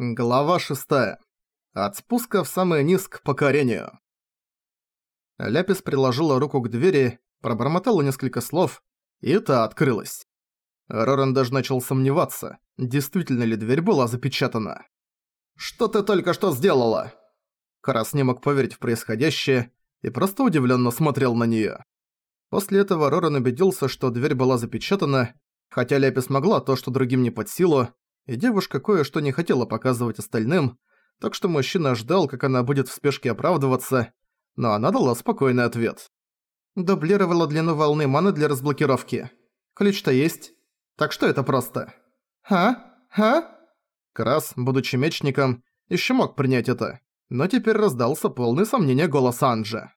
Глава 6. От спуска в самый низ к покорению. Ляпис приложила руку к двери, пробормотала несколько слов, и та открылась. Роран даже начал сомневаться, действительно ли дверь была запечатана. «Что ты только что сделала?» Карас не мог поверить в происходящее и просто удивленно смотрел на нее. После этого Роран убедился, что дверь была запечатана, хотя Ляпис могла то, что другим не под силу, и девушка кое-что не хотела показывать остальным, так что мужчина ждал, как она будет в спешке оправдываться, но она дала спокойный ответ. Дублировала длину волны маны для разблокировки. Ключ-то есть. Так что это просто? А? А? Крас, будучи мечником, еще мог принять это, но теперь раздался полный сомнения голос Анджа.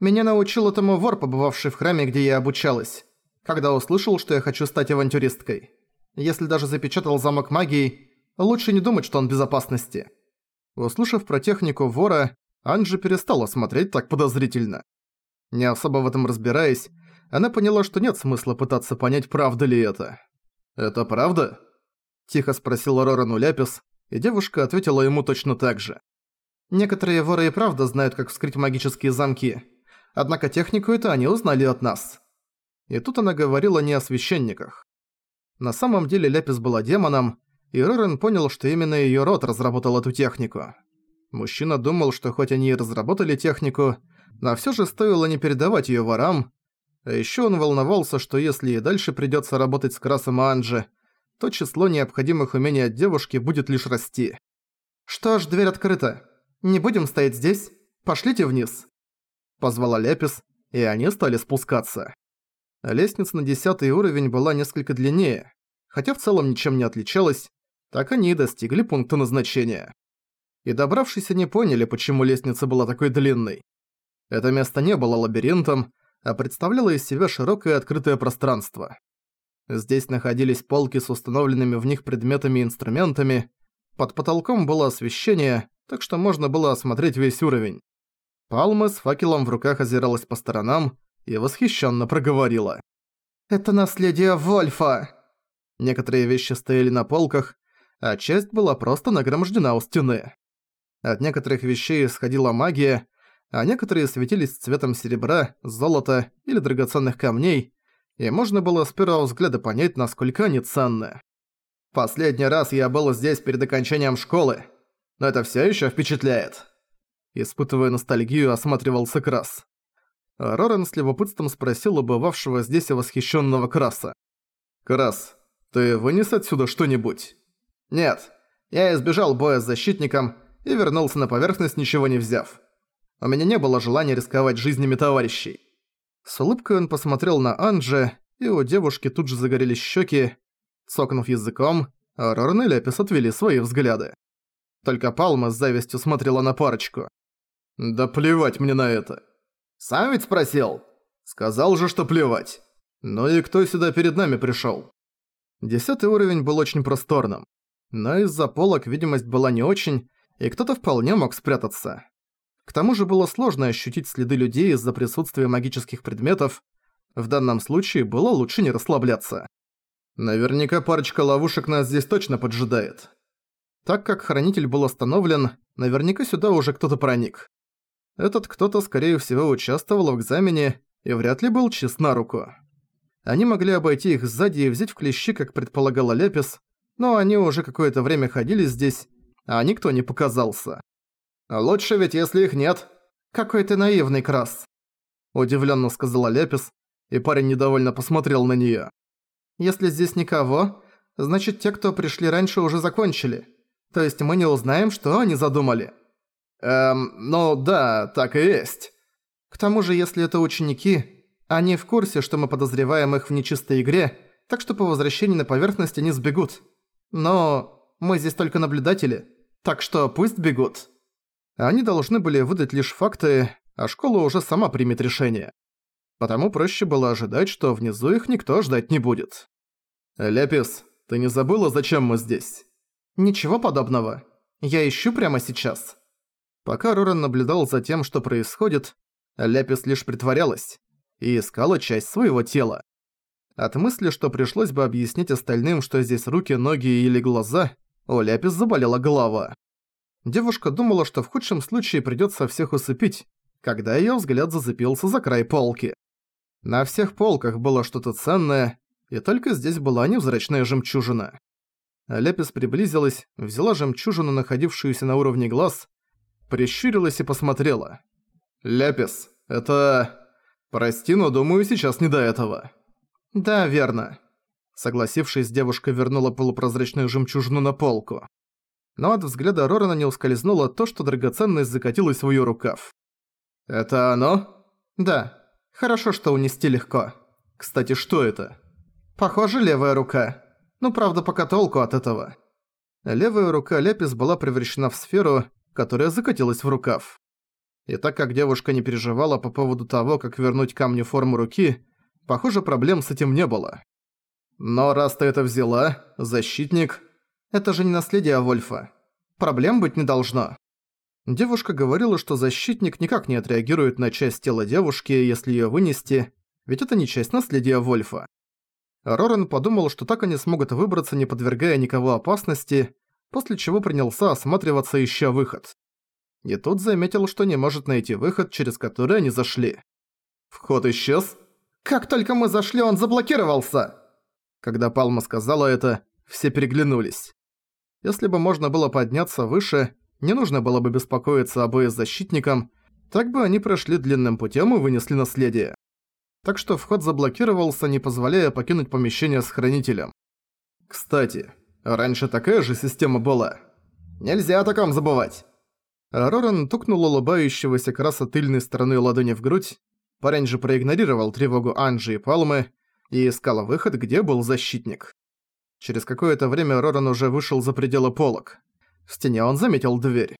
Меня научил этому вор, побывавший в храме, где я обучалась, когда услышал, что я хочу стать авантюристкой. Если даже запечатал замок магией, лучше не думать, что он в безопасности. Услышав про технику вора, Анджи перестала смотреть так подозрительно. Не особо в этом разбираясь, она поняла, что нет смысла пытаться понять, правда ли это. «Это правда?» – тихо спросила Рорану Ляпис, и девушка ответила ему точно так же. «Некоторые воры и правда знают, как вскрыть магические замки, однако технику это они узнали от нас». И тут она говорила не о священниках. На самом деле Ляпис была демоном, и Рорен понял, что именно её род разработал эту технику. Мужчина думал, что хоть они и разработали технику, но всё же стоило не передавать её ворам. А ещё он волновался, что если и дальше придётся работать с Красом и Анджи, то число необходимых умений от девушки будет лишь расти. «Что ж, дверь открыта. Не будем стоять здесь. Пошлите вниз», — позвала Ляпис, и они стали спускаться. Лестница на десятый уровень была несколько длиннее, хотя в целом ничем не отличалась, так они и достигли пункта назначения. И добравшись они поняли, почему лестница была такой длинной. Это место не было лабиринтом, а представляло из себя широкое открытое пространство. Здесь находились полки с установленными в них предметами и инструментами, под потолком было освещение, так что можно было осмотреть весь уровень. Палма с факелом в руках озиралась по сторонам, и восхищенно проговорила. «Это наследие Вольфа!» Некоторые вещи стояли на полках, а часть была просто нагромождена у стены. От некоторых вещей исходила магия, а некоторые светились цветом серебра, золота или драгоценных камней, и можно было с первого взгляда понять, насколько они ценны. «Последний раз я был здесь перед окончанием школы, но это всё ещё впечатляет». Испытывая ностальгию, осматривался Крас. Роран с любопытством спросил у бывавшего здесь восхищенного Краса. «Крас, ты вынес отсюда что-нибудь?» «Нет, я избежал боя с защитником и вернулся на поверхность, ничего не взяв. У меня не было желания рисковать жизнями товарищей». С улыбкой он посмотрел на Анже, и у девушки тут же загорелись щеки. Цокнув языком, Роран и Лепис отвели свои взгляды. Только Палма с завистью смотрела на парочку. «Да плевать мне на это!» Сам ведь спросил. Сказал же, что плевать. Ну и кто сюда перед нами пришёл? Десятый уровень был очень просторным. Но из-за полок видимость была не очень, и кто-то вполне мог спрятаться. К тому же было сложно ощутить следы людей из-за присутствия магических предметов. В данном случае было лучше не расслабляться. Наверняка парочка ловушек нас здесь точно поджидает. Так как хранитель был остановлен, наверняка сюда уже кто-то проник. Этот кто-то, скорее всего, участвовал в экзамене и вряд ли был чист на руку. Они могли обойти их сзади и взять в клещи, как предполагала Лепис, но они уже какое-то время ходили здесь, а никто не показался. «Лучше ведь, если их нет». «Какой ты наивный, Крас», – удивленно сказала Лепис, и парень недовольно посмотрел на нее. «Если здесь никого, значит те, кто пришли раньше, уже закончили. То есть мы не узнаем, что они задумали». Эм, ну да, так и есть. К тому же, если это ученики, они в курсе, что мы подозреваем их в нечистой игре, так что по возвращении на поверхность они сбегут. Но мы здесь только наблюдатели, так что пусть бегут. Они должны были выдать лишь факты, а школа уже сама примет решение. Потому проще было ожидать, что внизу их никто ждать не будет. «Лепис, ты не забыла, зачем мы здесь?» «Ничего подобного. Я ищу прямо сейчас». Пока Роран наблюдал за тем, что происходит, Ляпис лишь притворялась и искала часть своего тела. От мысли, что пришлось бы объяснить остальным, что здесь руки, ноги или глаза, у Ляпис заболела голова. Девушка думала, что в худшем случае придётся всех усыпить, когда её взгляд зацепился за край полки. На всех полках было что-то ценное, и только здесь была невзрачная жемчужина. Ляпис приблизилась, взяла жемчужину, находившуюся на уровне глаз, прищурилась и посмотрела. «Ляпис, это... Прости, но думаю, сейчас не до этого». «Да, верно». Согласившись, девушка вернула полупрозрачную жемчужину на полку. Но от взгляда Рорана не ускользнуло то, что драгоценность закатилась в её рукав. «Это оно?» «Да. Хорошо, что унести легко. Кстати, что это?» «Похоже, левая рука. Ну, правда, пока толку от этого». Левая рука Лепис была превращена в сферу, которая закатилась в рукав. И так как девушка не переживала по поводу того, как вернуть камню форму руки, похоже, проблем с этим не было. Но раз ты это взяла, защитник... Это же не наследие Вольфа. Проблем быть не должно. Девушка говорила, что защитник никак не отреагирует на часть тела девушки, если её вынести, ведь это не часть наследия Вольфа. Рорен подумал, что так они смогут выбраться, не подвергая никого опасности, после чего принялся осматриваться, ища выход. И тут заметил, что не может найти выход, через который они зашли. Вход исчез. «Как только мы зашли, он заблокировался!» Когда Палма сказала это, все переглянулись. Если бы можно было подняться выше, не нужно было бы беспокоиться об защитникам, так бы они прошли длинным путем и вынесли наследие. Так что вход заблокировался, не позволяя покинуть помещение с хранителем. Кстати, раньше такая же система была. Нельзя о таком забывать. Роран тукнул улыбающегося краса тыльной стороны ладони в грудь, парень же проигнорировал тревогу Анжи и Палмы и искал выход, где был защитник. Через какое-то время Роран уже вышел за пределы полок. В стене он заметил дверь.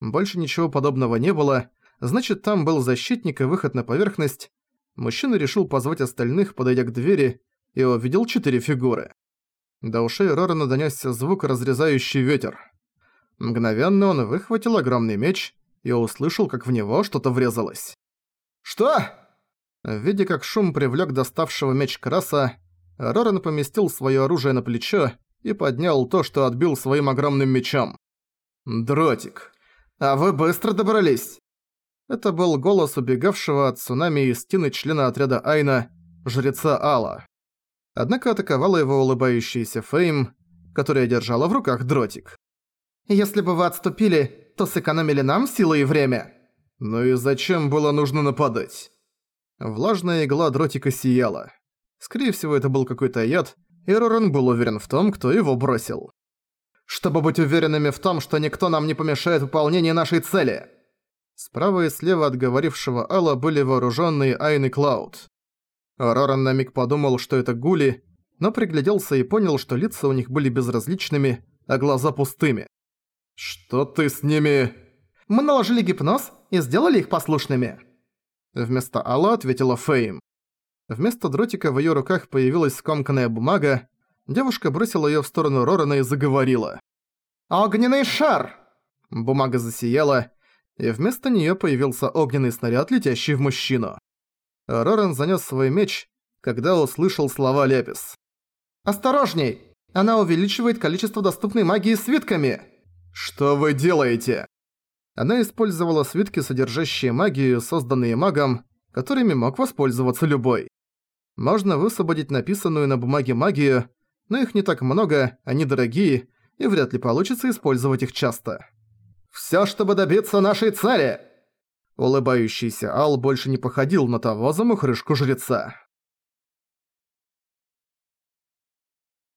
Больше ничего подобного не было, значит там был защитник и выход на поверхность. Мужчина решил позвать остальных, подойдя к двери, и увидел четыре фигуры. До ушей Рорана донёсся звук, разрезающий ветер. Мгновенно он выхватил огромный меч и услышал, как в него что-то врезалось. «Что?» Видя, как шум привлёк доставшего меч Краса, Роран поместил своё оружие на плечо и поднял то, что отбил своим огромным мечом. «Дротик, а вы быстро добрались!» Это был голос убегавшего от цунами из стены члена отряда Айна, жреца Алла. Однако атаковала его улыбающаяся Фейм, которая держала в руках дротик. «Если бы вы отступили, то сэкономили нам силы и время». «Ну и зачем было нужно нападать?» Влажная игла дротика сияла. Скорее всего, это был какой-то яд, и Рорен был уверен в том, кто его бросил. «Чтобы быть уверенными в том, что никто нам не помешает выполнению нашей цели!» Справа и слева от говорившего Алла были вооруженные Айн и Клауд. Роран на миг подумал, что это гули, но пригляделся и понял, что лица у них были безразличными, а глаза пустыми. «Что ты с ними...» «Мы наложили гипноз и сделали их послушными». Вместо Алла ответила Фейм. Вместо дротика в её руках появилась скомканная бумага. Девушка бросила её в сторону Рорана и заговорила. «Огненный шар!» Бумага засияла, и вместо неё появился огненный снаряд, летящий в мужчину. Роран занёс свой меч, когда услышал слова Лепис. «Осторожней! Она увеличивает количество доступной магии свитками!» «Что вы делаете?» Она использовала свитки, содержащие магию, созданные магом, которыми мог воспользоваться любой. Можно высвободить написанную на бумаге магию, но их не так много, они дорогие, и вряд ли получится использовать их часто. «Всё, чтобы добиться нашей цели!» Улыбающийся Ал больше не походил на того замухрышку жреца.